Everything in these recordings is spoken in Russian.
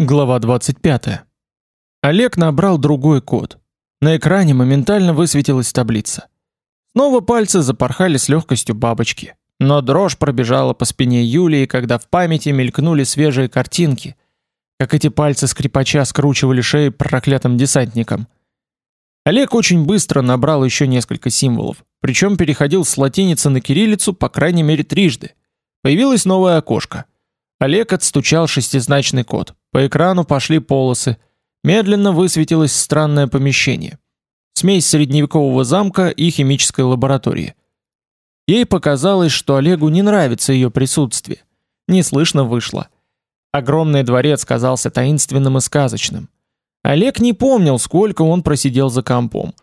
Глава 25. Олег набрал другой код. На экране моментально высветилась таблица. Снова пальцы запорхали с легкостью бабочки. Но дрожь пробежала по спине Юлии, когда в памяти мелькнули свежие картинки, как эти пальцы скрипача скручивали шеи проклятым десантникам. Олег очень быстро набрал еще несколько символов, причем переходил с латиницы на кириллицу по крайней мере трижды. Появилось новое окошко. Олег отстучал шестизначный код. По экрану пошли полосы. Медленно высветилось странное помещение. Смесь средневекового замка и химической лаборатории. Ей показалось, что Олегу не нравится ее присутствие. Неслышно вышло. Огромный дворец казался таинственным и сказочным. Олег не помнил, сколько он просидел за компом.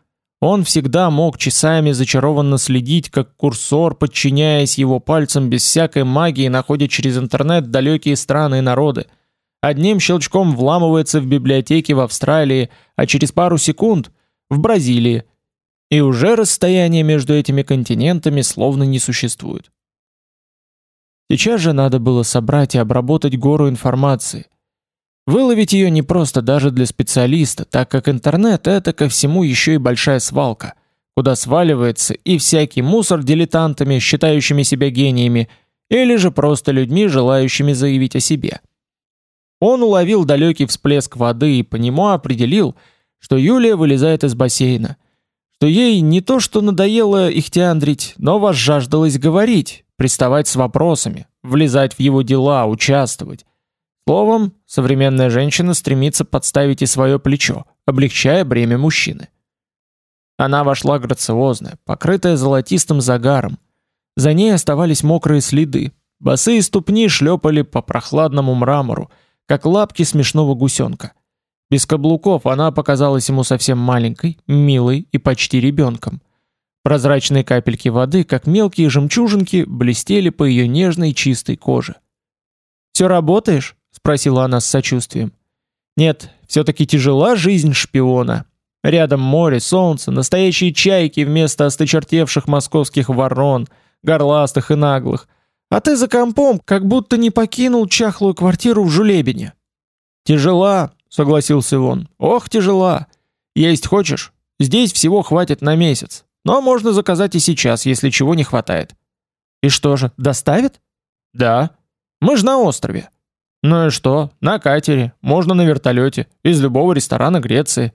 Он всегда мог часами зачарованно следить, как курсор, подчиняясь его пальцам без всякой магии, находит через интернет далекие страны и народы – одним щелчком вламывается в библиотеки в Австралии, а через пару секунд в Бразилии. И уже расстояние между этими континентами словно не существует. Сейчас же надо было собрать и обработать гору информации. Выловить ее не просто даже для специалиста, так как интернет это ко всему еще и большая свалка, куда сваливается и всякий мусор дилетантами, считающими себя гениями, или же просто людьми, желающими заявить о себе. Он уловил далекий всплеск воды и по нему определил, что Юлия вылезает из бассейна, что ей не то что надоело их теандрить, но возжаждалось говорить, приставать с вопросами, влезать в его дела, участвовать. Словом, современная женщина стремится подставить и свое плечо, облегчая бремя мужчины. Она вошла грациозная, покрытая золотистым загаром. За ней оставались мокрые следы. Босые ступни шлепали по прохладному мрамору, как лапки смешного гусенка. Без каблуков она показалась ему совсем маленькой, милой и почти ребенком. Прозрачные капельки воды, как мелкие жемчужинки, блестели по ее нежной чистой коже. «Все работаешь?» — спросила она с сочувствием. «Нет, все-таки тяжела жизнь шпиона. Рядом море, солнце, настоящие чайки вместо осточертевших московских ворон, горластых и наглых, а ты за компом, как будто не покинул чахлую квартиру в Жулебине. Тяжела, согласился он. Ох, тяжела. Есть хочешь? Здесь всего хватит на месяц. Но можно заказать и сейчас, если чего не хватает. И что же, доставят? Да. Мы же на острове. Ну и что? На катере, можно на вертолете, из любого ресторана Греции.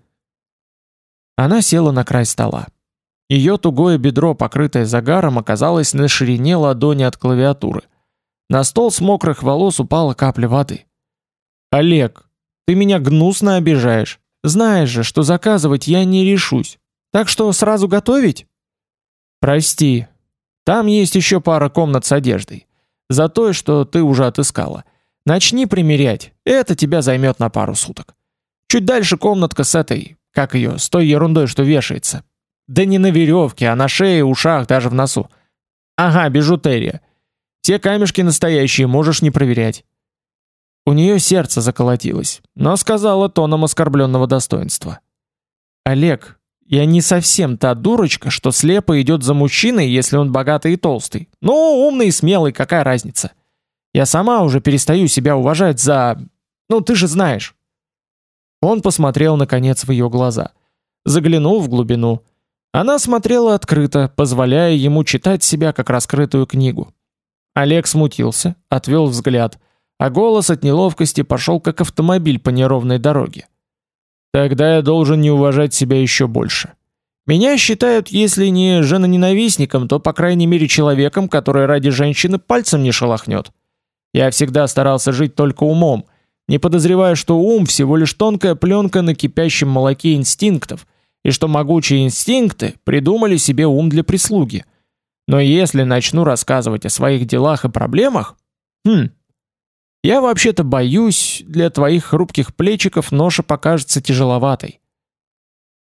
Она села на край стола. Ее тугое бедро, покрытое загаром, оказалось на ширине ладони от клавиатуры. На стол с мокрых волос упала капля воды. Олег, ты меня гнусно обижаешь. Знаешь же, что заказывать я не решусь. Так что сразу готовить? Прости. Там есть еще пара комнат с одеждой. За то, что ты уже отыскала. Начни примерять. Это тебя займет на пару суток. Чуть дальше комнатка с этой, как ее, с той ерундой, что вешается. Да не на веревке, а на шее, ушах, даже в носу. Ага, бижутерия. Все камешки настоящие, можешь не проверять. У нее сердце заколотилось, но сказала тоном оскорбленного достоинства. Олег, я не совсем та дурочка, что слепо идет за мужчиной, если он богатый и толстый. Ну, умный и смелый, какая разница? Я сама уже перестаю себя уважать за... Ну, ты же знаешь. Он посмотрел наконец в ее глаза. Заглянул в глубину. Она смотрела открыто, позволяя ему читать себя как раскрытую книгу. Олег смутился, отвел взгляд, а голос от неловкости пошел как автомобиль по неровной дороге. Тогда я должен не уважать себя еще больше. Меня считают, если не женоненавистником, то по крайней мере человеком, который ради женщины пальцем не шелохнет. Я всегда старался жить только умом, не подозревая, что ум всего лишь тонкая пленка на кипящем молоке инстинктов, и что могучие инстинкты придумали себе ум для прислуги. Но если начну рассказывать о своих делах и проблемах, хм, я вообще-то боюсь, для твоих хрупких плечиков ноша покажется тяжеловатой.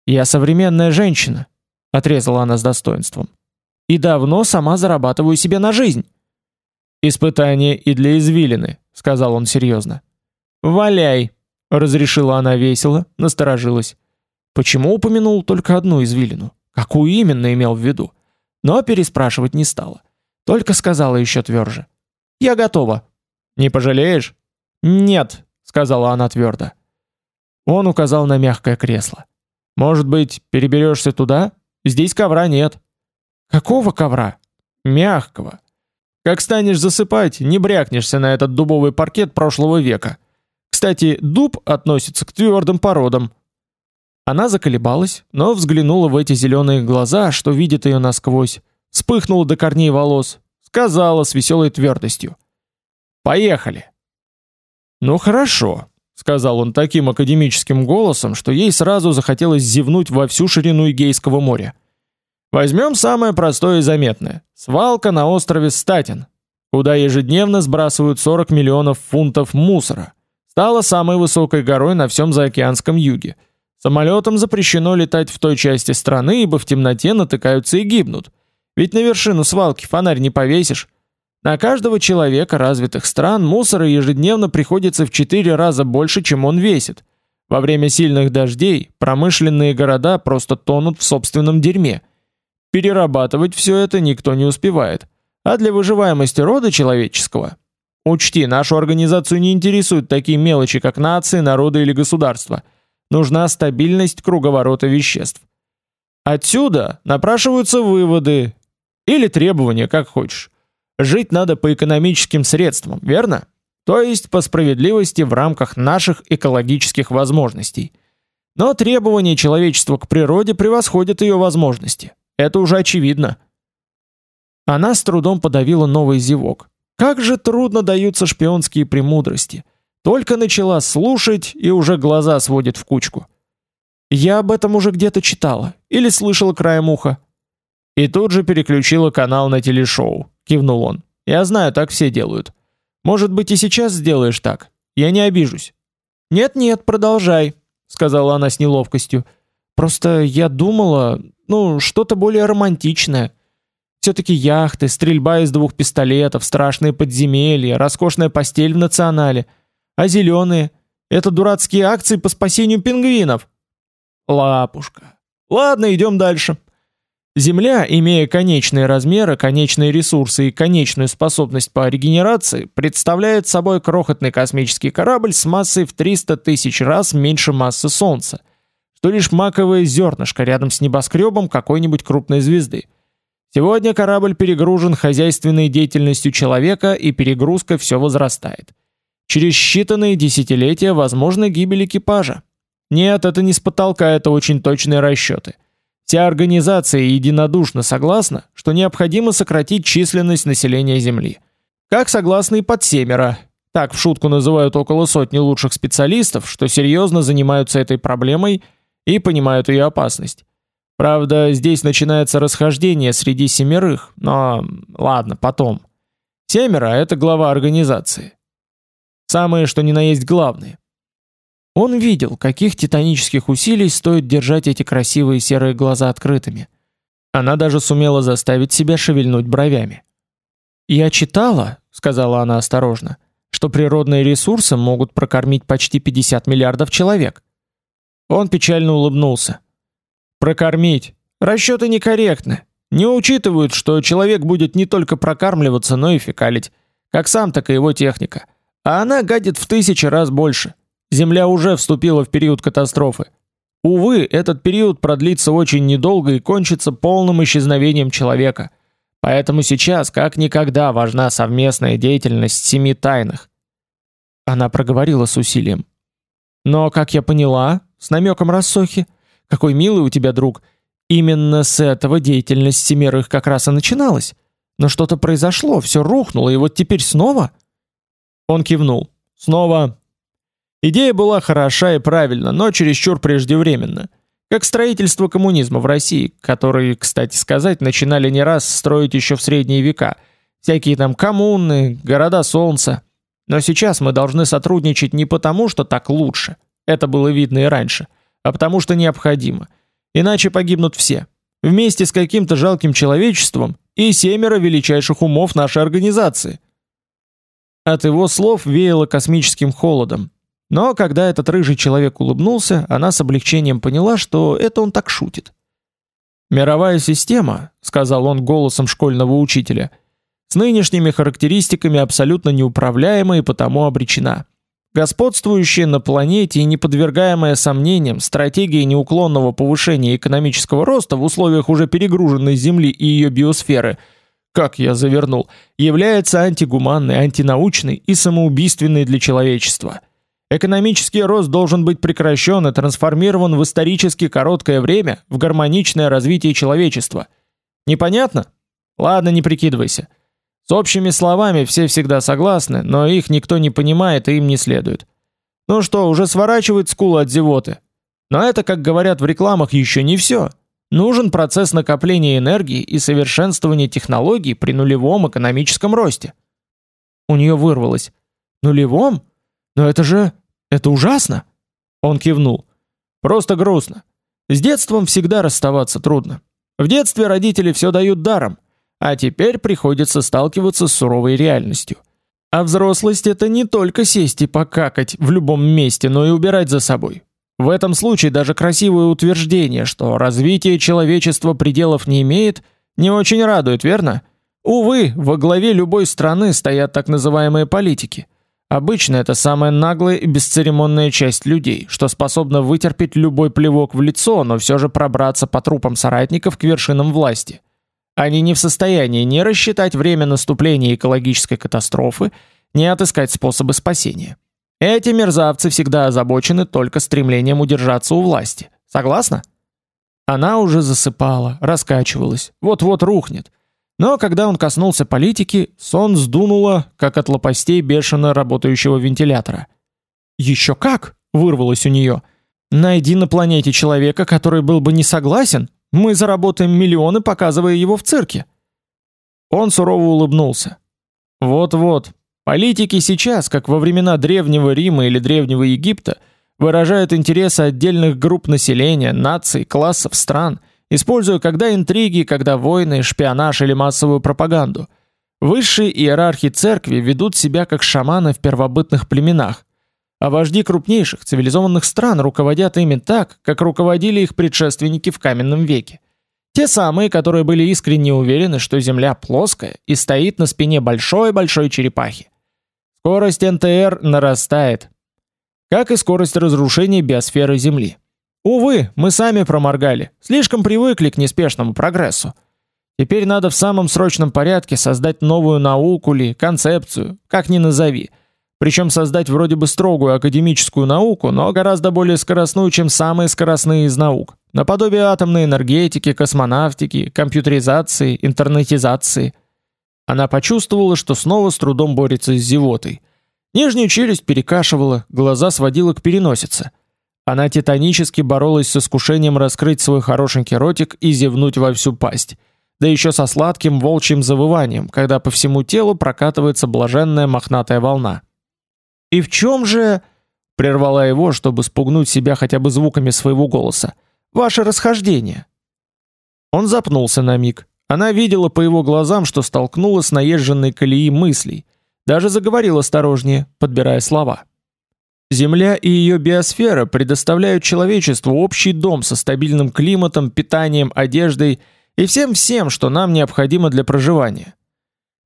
Я современная женщина, отрезала она с достоинством. И давно сама зарабатываю себе на жизнь. Испытание и для извилины, сказал он серьезно. Валяй, разрешила она весело, насторожилась. Почему упомянул только одну извилину? Какую именно имел в виду? Но переспрашивать не стала. Только сказала еще тверже. «Я готова». «Не пожалеешь?» «Нет», — сказала она твердо. Он указал на мягкое кресло. Может быть, переберешься туда? Здесь ковра нет. Какого ковра? Мягкого. Как станешь засыпать, не брякнешься на этот дубовый паркет прошлого века. Кстати, дуб относится к твердым породам. Она заколебалась, но взглянула в эти зеленые глаза, что видят ее насквозь, вспыхнула до корней волос, сказала с веселой твердостью: "Поехали". Ну хорошо, сказал он таким академическим голосом, что ей сразу захотелось зевнуть во всю ширину Эгейского моря. Возьмем самое простое и заметное. Свалка на острове Статин, куда ежедневно сбрасывают 40 миллионов фунтов мусора. Стала самой высокой горой на всем заокеанском юге. Самолетам запрещено летать в той части страны, ибо в темноте натыкаются и гибнут. Ведь на вершину свалки фонарь не повесишь. На каждого человека развитых стран мусора ежедневно приходится в 4 раза больше, чем он весит. Во время сильных дождей промышленные города просто тонут в собственном дерьме. Перерабатывать все это никто не успевает. А для выживаемости рода человеческого Учти, нашу организацию не интересуют такие мелочи, как нации, народы или государства. Нужна стабильность круговорота веществ. Отсюда напрашиваются выводы или требования, как хочешь. Жить надо по экономическим средствам, верно? То есть по справедливости в рамках наших экологических возможностей. Но требования человечества к природе превосходят ее возможности. Это уже очевидно. Она с трудом подавила новый зевок. Как же трудно даются шпионские премудрости. Только начала слушать и уже глаза сводит в кучку. Я об этом уже где-то читала или слышала краем уха. И тут же переключила канал на телешоу, кивнул он. Я знаю, так все делают. Может быть, и сейчас сделаешь так. Я не обижусь. Нет-нет, продолжай, сказала она с неловкостью. Просто я думала, ну, что-то более романтичное. все таки яхты, стрельба из двух пистолетов, страшные подземелья, роскошная постель в национале. А зеленые — это дурацкие акции по спасению пингвинов. Лапушка. Ладно, идем дальше. Земля, имея конечные размеры, конечные ресурсы и конечную способность по регенерации, представляет собой крохотный космический корабль с массой в 300 тысяч раз меньше массы Солнца, что лишь маковое зернышко рядом с небоскребом какой-нибудь крупной звезды. Сегодня корабль перегружен хозяйственной деятельностью человека, и перегрузка все возрастает. Через считанные десятилетия возможна гибель экипажа. Нет, это не с потолка, это очень точные расчеты. Вся организация единодушно согласна, что необходимо сократить численность населения Земли. Как согласны и подсемеро. Так в шутку называют около сотни лучших специалистов, что серьезно занимаются этой проблемой и понимают ее опасность. Правда, здесь начинается расхождение среди семерых, но ладно, потом. Семеро это глава организации. Самые что ни на есть главные. Он видел, каких титанических усилий стоит держать эти красивые серые глаза открытыми. Она даже сумела заставить себя шевельнуть бровями. "Я читала", сказала она осторожно, "что природные ресурсы могут прокормить почти 50 миллиардов человек". Он печально улыбнулся. "Прокормить? Расчеты некорректны. Не учитывают, что человек будет не только прокармливаться, но и фекалить, как сам, так и его техника. А она гадит в тысячи раз больше. Земля уже вступила в период катастрофы. Увы, этот период продлится очень недолго и кончится полным исчезновением человека. Поэтому сейчас как никогда важна совместная деятельность семи тайных. Она проговорила с усилием. Но, как я поняла, с намеком рассохи, какой милый у тебя друг, именно с этого деятельность семерых как раз и начиналась. Но что-то произошло, все рухнуло, и вот теперь снова? Он кивнул. Снова Идея была хороша и правильна, но чересчур преждевременно. Как строительство коммунизма в России, который, кстати сказать, начинали не раз строить еще в средние века. Всякие там коммуны, города солнца. Но сейчас мы должны сотрудничать не потому, что так лучше. Это было видно и раньше, а потому что необходимо. Иначе погибнут все. Вместе с каким-то жалким человечеством и семеро величайших умов нашей организации. От его слов веяло космическим холодом, но когда этот рыжий человек улыбнулся, она с облегчением поняла, что это он так шутит. Мировая система, сказал он голосом школьного учителя, с нынешними характеристиками абсолютно неуправляема и потому обречена. Господствующая на планете и не подвергаемая сомнениям стратегия неуклонного повышения экономического роста в условиях уже перегруженной Земли и ее биосферы, как я завернул, является антигуманной, антинаучной и самоубийственной для человечества. Экономический рост должен быть прекращен и трансформирован в исторически короткое время в гармоничное развитие человечества. Непонятно? Ладно, не прикидывайся. С общими словами все всегда согласны, но их никто не понимает и им не следует. Ну что, уже сворачивает скулы от зевоты. Но это, как говорят в рекламах, еще не все. Нужен процесс накопления энергии и совершенствования технологий при нулевом экономическом росте. У нее вырвалось. Нулевом? Но это же... это ужасно. Он кивнул. Просто грустно. С детством всегда расставаться трудно. В детстве родители все дают даром. А теперь приходится сталкиваться с суровой реальностью. А взрослость это не только сесть и покакать в любом месте, но и убирать за собой. В этом случае даже красивое утверждение, что развитие человечества пределов не имеет, не очень радует, верно? Увы, во главе любой страны стоят так называемые политики. Обычно это самая наглая и бесцеремонная часть людей, что способна вытерпеть любой плевок в лицо, но все же пробраться по трупам соратников к вершинам власти. Они не в состоянии ни рассчитать время наступления экологической катастрофы, ни отыскать способы спасения. Эти мерзавцы всегда озабочены только стремлением удержаться у власти. Согласна? Она уже засыпала, раскачивалась, вот-вот рухнет. Но когда он коснулся политики, сон сдунуло, как от лопастей бешено работающего вентилятора. «Еще как!» — вырвалось у нее. «Найди на планете человека, который был бы не согласен, мы заработаем миллионы, показывая его в цирке. Он сурово улыбнулся. Вот-вот. Политики сейчас, как во времена древнего Рима или древнего Египта, выражают интересы отдельных групп населения, наций, классов, стран, используя когда интриги, когда войны, шпионаж или массовую пропаганду. Высшие иерархи церкви ведут себя как шаманы в первобытных племенах, а вожди крупнейших цивилизованных стран руководят ими так, как руководили их предшественники в каменном веке. Те самые, которые были искренне уверены, что Земля плоская и стоит на спине большой-большой черепахи. Скорость НТР нарастает, как и скорость разрушения биосферы Земли. Увы, мы сами проморгали, слишком привыкли к неспешному прогрессу. Теперь надо в самом срочном порядке создать новую науку ли, концепцию, как ни назови – причем создать вроде бы строгую академическую науку, но гораздо более скоростную, чем самые скоростные из наук, наподобие атомной энергетики, космонавтики, компьютеризации, интернетизации. Она почувствовала, что снова с трудом борется с зевотой. Нижнюю челюсть перекашивала, глаза сводила к переносице. Она титанически боролась с искушением раскрыть свой хорошенький ротик и зевнуть во всю пасть. Да еще со сладким волчьим завыванием, когда по всему телу прокатывается блаженная мохнатая волна. И в чем же, прервала его, чтобы спугнуть себя хотя бы звуками своего голоса, ваше расхождение? Он запнулся на миг. Она видела по его глазам, что столкнулась с наезженной колеей мыслей, даже заговорила осторожнее, подбирая слова. Земля и ее биосфера предоставляют человечеству общий дом со стабильным климатом, питанием, одеждой и всем-всем, что нам необходимо для проживания.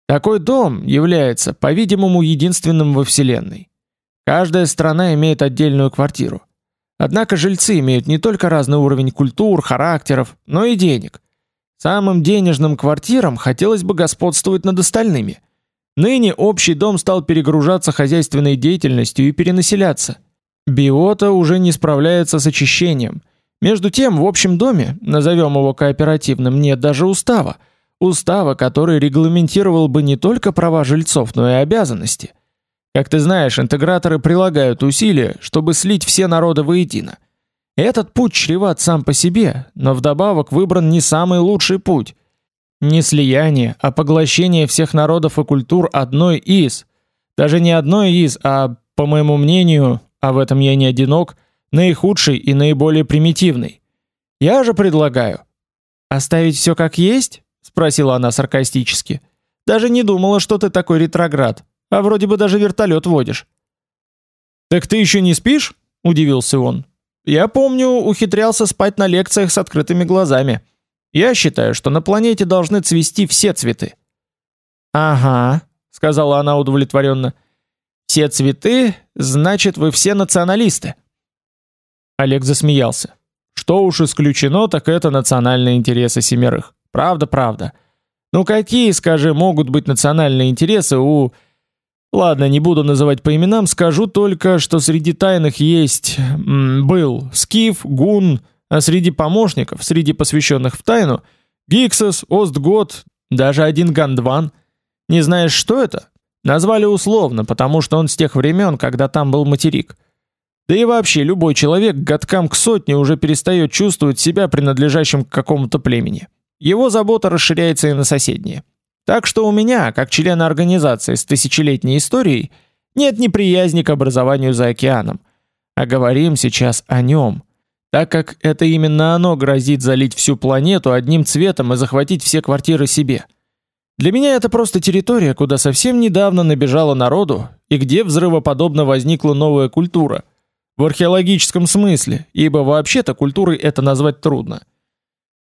Такой дом является, по-видимому, единственным во Вселенной. Каждая страна имеет отдельную квартиру. Однако жильцы имеют не только разный уровень культур, характеров, но и денег. Самым денежным квартирам хотелось бы господствовать над остальными. Ныне общий дом стал перегружаться хозяйственной деятельностью и перенаселяться. Биота уже не справляется с очищением. Между тем, в общем доме, назовем его кооперативным, нет даже устава. Устава, который регламентировал бы не только права жильцов, но и обязанности – как ты знаешь, интеграторы прилагают усилия, чтобы слить все народы воедино. Этот путь чреват сам по себе, но вдобавок выбран не самый лучший путь. Не слияние, а поглощение всех народов и культур одной из. Даже не одной из, а, по моему мнению, а в этом я не одинок, наихудший и наиболее примитивный. Я же предлагаю оставить все как есть, спросила она саркастически. Даже не думала, что ты такой ретроград. А вроде бы даже вертолет водишь. Так ты еще не спишь? удивился он. Я помню, ухитрялся спать на лекциях с открытыми глазами. Я считаю, что на планете должны цвести все цветы. Ага, сказала она удовлетворенно. Все цветы, значит, вы все националисты. Олег засмеялся. Что уж исключено, так это национальные интересы семерых. Правда, правда. Ну какие, скажи, могут быть национальные интересы у Ладно, не буду называть по именам, скажу только, что среди тайных есть был Скиф, Гун, а среди помощников, среди посвященных в тайну Гиксос, Остгот, даже один Гандван. Не знаешь, что это? Назвали условно, потому что он с тех времен, когда там был материк. Да и вообще любой человек годкам к сотне уже перестает чувствовать себя принадлежащим к какому-то племени. Его забота расширяется и на соседние. Так что у меня, как члена организации с тысячелетней историей, нет неприязни к образованию за океаном. А говорим сейчас о нем, так как это именно оно грозит залить всю планету одним цветом и захватить все квартиры себе. Для меня это просто территория, куда совсем недавно набежало народу и где взрывоподобно возникла новая культура. В археологическом смысле, ибо вообще-то культурой это назвать трудно.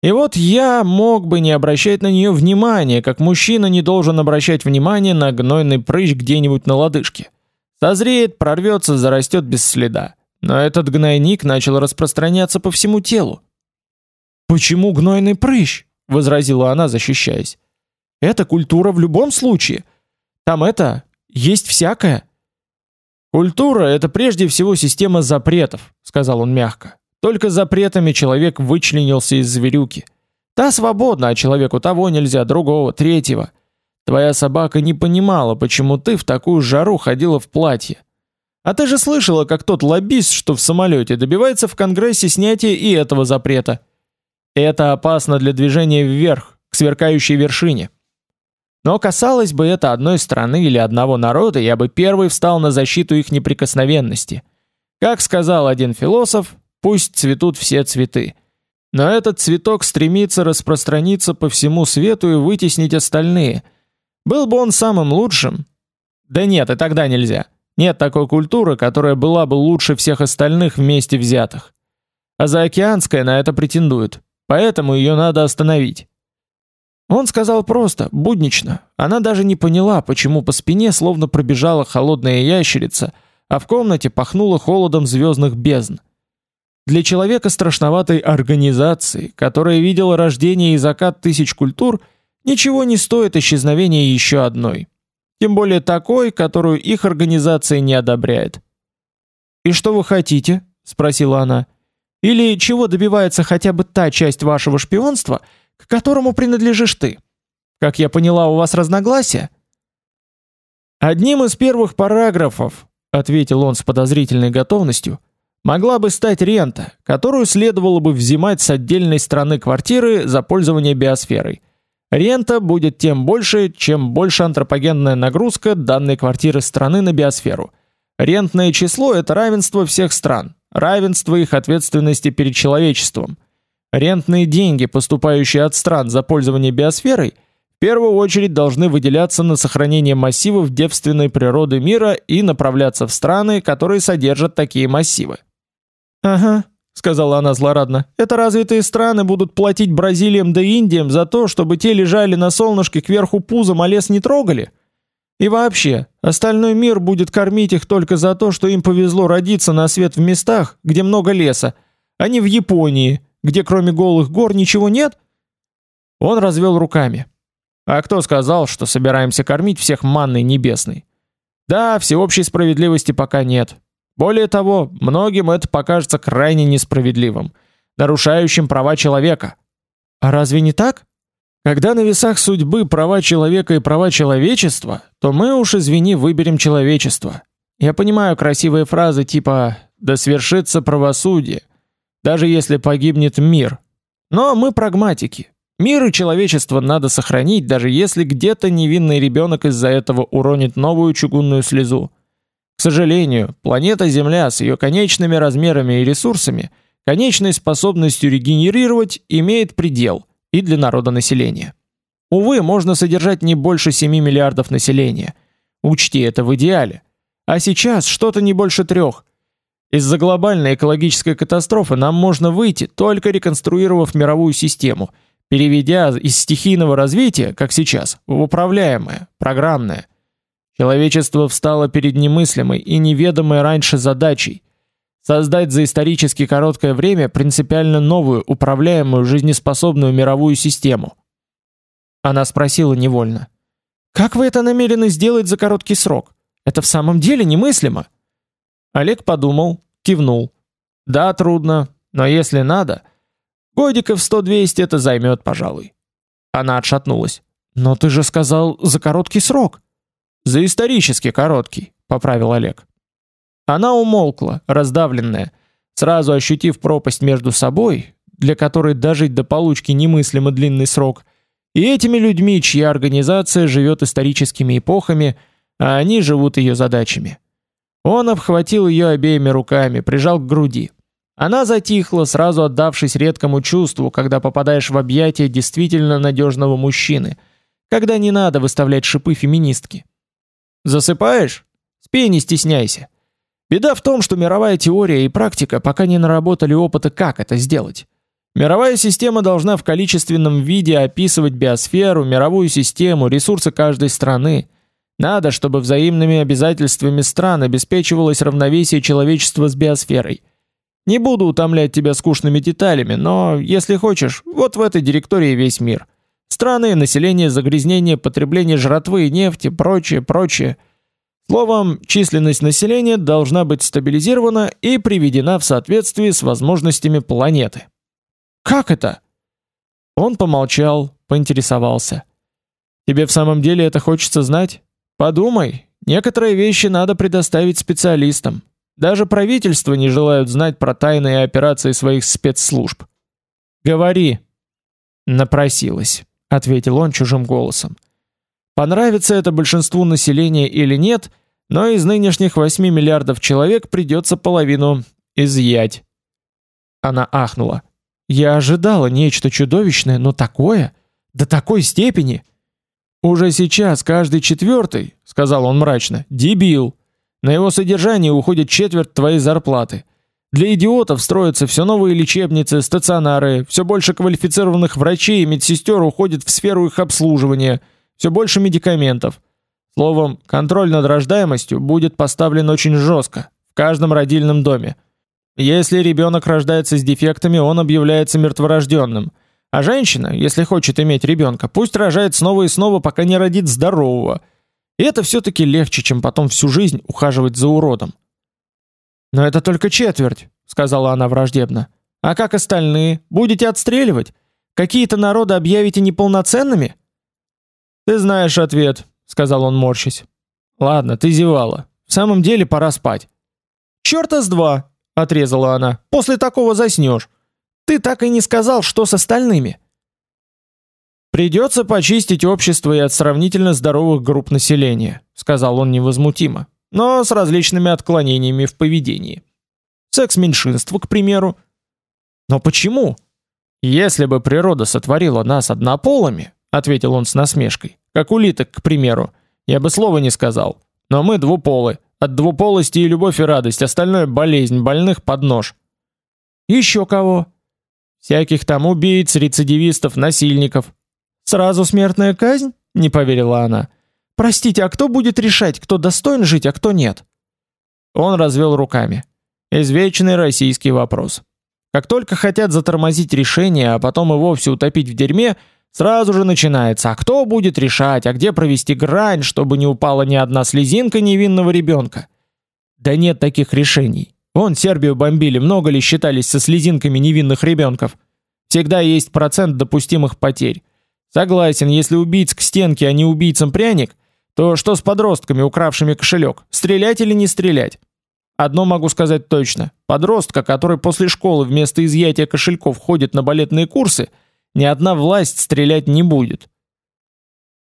И вот я мог бы не обращать на нее внимания, как мужчина не должен обращать внимание на гнойный прыщ где-нибудь на лодыжке. Созреет, прорвется, зарастет без следа. Но этот гнойник начал распространяться по всему телу. «Почему гнойный прыщ?» — возразила она, защищаясь. «Это культура в любом случае. Там это... есть всякое». «Культура — это прежде всего система запретов», — сказал он мягко. Только запретами человек вычленился из зверюки. Та свободна, а человеку того нельзя, другого, третьего. Твоя собака не понимала, почему ты в такую жару ходила в платье. А ты же слышала, как тот лоббист, что в самолете, добивается в Конгрессе снятия и этого запрета. Это опасно для движения вверх, к сверкающей вершине. Но касалось бы это одной страны или одного народа, я бы первый встал на защиту их неприкосновенности. Как сказал один философ, Пусть цветут все цветы. Но этот цветок стремится распространиться по всему свету и вытеснить остальные. Был бы он самым лучшим? Да нет, и тогда нельзя. Нет такой культуры, которая была бы лучше всех остальных вместе взятых. А заокеанская на это претендует. Поэтому ее надо остановить. Он сказал просто, буднично. Она даже не поняла, почему по спине словно пробежала холодная ящерица, а в комнате пахнуло холодом звездных бездн. Для человека страшноватой организации, которая видела рождение и закат тысяч культур, ничего не стоит исчезновение еще одной. Тем более такой, которую их организация не одобряет. «И что вы хотите?» – спросила она. «Или чего добивается хотя бы та часть вашего шпионства, к которому принадлежишь ты? Как я поняла, у вас разногласия?» «Одним из первых параграфов», — ответил он с подозрительной готовностью, — могла бы стать рента, которую следовало бы взимать с отдельной страны квартиры за пользование биосферой. Рента будет тем больше, чем больше антропогенная нагрузка данной квартиры страны на биосферу. Рентное число это равенство всех стран, равенство их ответственности перед человечеством. Рентные деньги, поступающие от стран за пользование биосферой, в первую очередь должны выделяться на сохранение массивов девственной природы мира и направляться в страны, которые содержат такие массивы. Ага, сказала она злорадно. Это развитые страны будут платить Бразилиям да Индиям за то, чтобы те лежали на солнышке кверху пузом, а лес не трогали? И вообще, остальной мир будет кормить их только за то, что им повезло родиться на свет в местах, где много леса, а не в Японии, где кроме голых гор ничего нет? Он развел руками. А кто сказал, что собираемся кормить всех манной небесной? Да, всеобщей справедливости пока нет. Более того, многим это покажется крайне несправедливым, нарушающим права человека. А разве не так? Когда на весах судьбы права человека и права человечества, то мы уж извини, выберем человечество. Я понимаю красивые фразы типа да свершится правосудие, даже если погибнет мир. Но мы прагматики. Мир и человечество надо сохранить, даже если где-то невинный ребенок из-за этого уронит новую чугунную слезу. К сожалению, планета Земля с ее конечными размерами и ресурсами, конечной способностью регенерировать имеет предел и для народонаселения. Увы, можно содержать не больше 7 миллиардов населения. Учти это в идеале. А сейчас что-то не больше трех. Из-за глобальной экологической катастрофы нам можно выйти, только реконструировав мировую систему, переведя из стихийного развития, как сейчас, в управляемое, программное – Человечество встало перед немыслимой и неведомой раньше задачей создать за исторически короткое время принципиально новую, управляемую, жизнеспособную мировую систему. Она спросила невольно: "Как вы это намерены сделать за короткий срок? Это в самом деле немыслимо?" Олег подумал, кивнул. "Да, трудно, но если надо, годиков 100-200 это займет, пожалуй". Она отшатнулась. "Но ты же сказал за короткий срок". "За исторически короткий", поправил Олег. Она умолкла, раздавленная, сразу ощутив пропасть между собой, для которой дожить до получки немыслимо длинный срок, и этими людьми, чья организация живет историческими эпохами, а они живут ее задачами. Он обхватил ее обеими руками, прижал к груди. Она затихла, сразу отдавшись редкому чувству, когда попадаешь в объятия действительно надежного мужчины, когда не надо выставлять шипы феминистки. Засыпаешь? Спи, не стесняйся. Беда в том, что мировая теория и практика пока не наработали опыта, как это сделать. Мировая система должна в количественном виде описывать биосферу, мировую систему, ресурсы каждой страны. Надо, чтобы взаимными обязательствами стран обеспечивалось равновесие человечества с биосферой. Не буду утомлять тебя скучными деталями, но, если хочешь, вот в этой директории весь мир. Страны, население, загрязнение, потребление жратвы и нефти, прочее, прочее – Словом, численность населения должна быть стабилизирована и приведена в соответствии с возможностями планеты. Как это? Он помолчал, поинтересовался. Тебе в самом деле это хочется знать? Подумай, некоторые вещи надо предоставить специалистам. Даже правительства не желают знать про тайные операции своих спецслужб. Говори. Напросилась, ответил он чужим голосом. Понравится это большинству населения или нет, но из нынешних 8 миллиардов человек придется половину изъять. Она ахнула. Я ожидала нечто чудовищное, но такое, до такой степени. Уже сейчас каждый четвертый, сказал он мрачно, дебил. На его содержание уходит четверть твоей зарплаты. Для идиотов строятся все новые лечебницы, стационары, все больше квалифицированных врачей и медсестер уходит в сферу их обслуживания – все больше медикаментов. Словом, контроль над рождаемостью будет поставлен очень жестко в каждом родильном доме. Если ребенок рождается с дефектами, он объявляется мертворожденным. А женщина, если хочет иметь ребенка, пусть рожает снова и снова, пока не родит здорового. И это все таки легче, чем потом всю жизнь ухаживать за уродом. Но это только четверть, сказала она враждебно. А как остальные? Будете отстреливать? Какие-то народы объявите неполноценными? Ты знаешь ответ, сказал он, морщась. Ладно, ты зевала. В самом деле пора спать. Чёрта с два, отрезала она. После такого заснёшь. Ты так и не сказал, что с остальными. Придется почистить общество и от сравнительно здоровых групп населения, сказал он невозмутимо, но с различными отклонениями в поведении. Секс меньшинства, к примеру. Но почему? Если бы природа сотворила нас однополыми, ответил он с насмешкой. Как улиток, к примеру. Я бы слова не сказал. Но мы двуполы. От двуполости и любовь и радость, остальное болезнь, больных под нож. Еще кого? Всяких там убийц, рецидивистов, насильников. Сразу смертная казнь? Не поверила она. Простите, а кто будет решать, кто достоин жить, а кто нет? Он развел руками. Извечный российский вопрос. Как только хотят затормозить решение, а потом и вовсе утопить в дерьме, Сразу же начинается: а кто будет решать, а где провести грань, чтобы не упала ни одна слезинка невинного ребенка? Да нет таких решений. Вон Сербию бомбили, много ли считались со слезинками невинных ребенков? Всегда есть процент допустимых потерь. Согласен, если убийц к стенке, а не убийцам пряник, то что с подростками, укравшими кошелек? Стрелять или не стрелять? Одно могу сказать точно: подростка, который после школы вместо изъятия кошельков ходит на балетные курсы, ни одна власть стрелять не будет.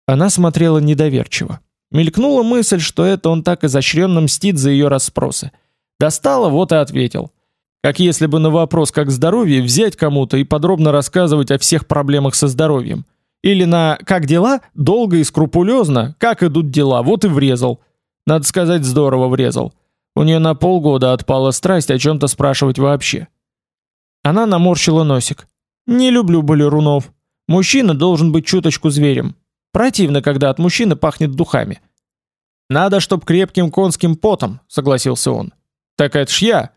Она смотрела недоверчиво. Мелькнула мысль, что это он так изощренно мстит за ее расспросы. Достала, вот и ответил. Как если бы на вопрос как здоровье взять кому-то и подробно рассказывать о всех проблемах со здоровьем. Или на «как дела?» долго и скрупулезно, как идут дела, вот и врезал. Надо сказать, здорово врезал. У нее на полгода отпала страсть о чем то спрашивать вообще. Она наморщила носик. Не люблю балерунов. Мужчина должен быть чуточку зверем. Противно, когда от мужчины пахнет духами. Надо, чтоб крепким конским потом, согласился он. Так это ж я.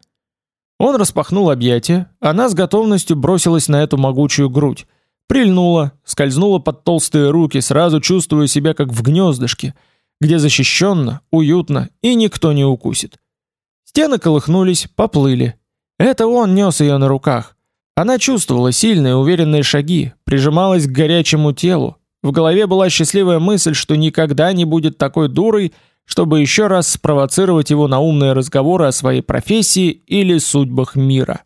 Он распахнул объятия, она с готовностью бросилась на эту могучую грудь, прильнула, скользнула под толстые руки, сразу чувствуя себя как в гнездышке, где защищенно, уютно и никто не укусит. Стены колыхнулись, поплыли. Это он нес ее на руках. Она чувствовала сильные, уверенные шаги, прижималась к горячему телу. В голове была счастливая мысль, что никогда не будет такой дурой, чтобы еще раз спровоцировать его на умные разговоры о своей профессии или судьбах мира.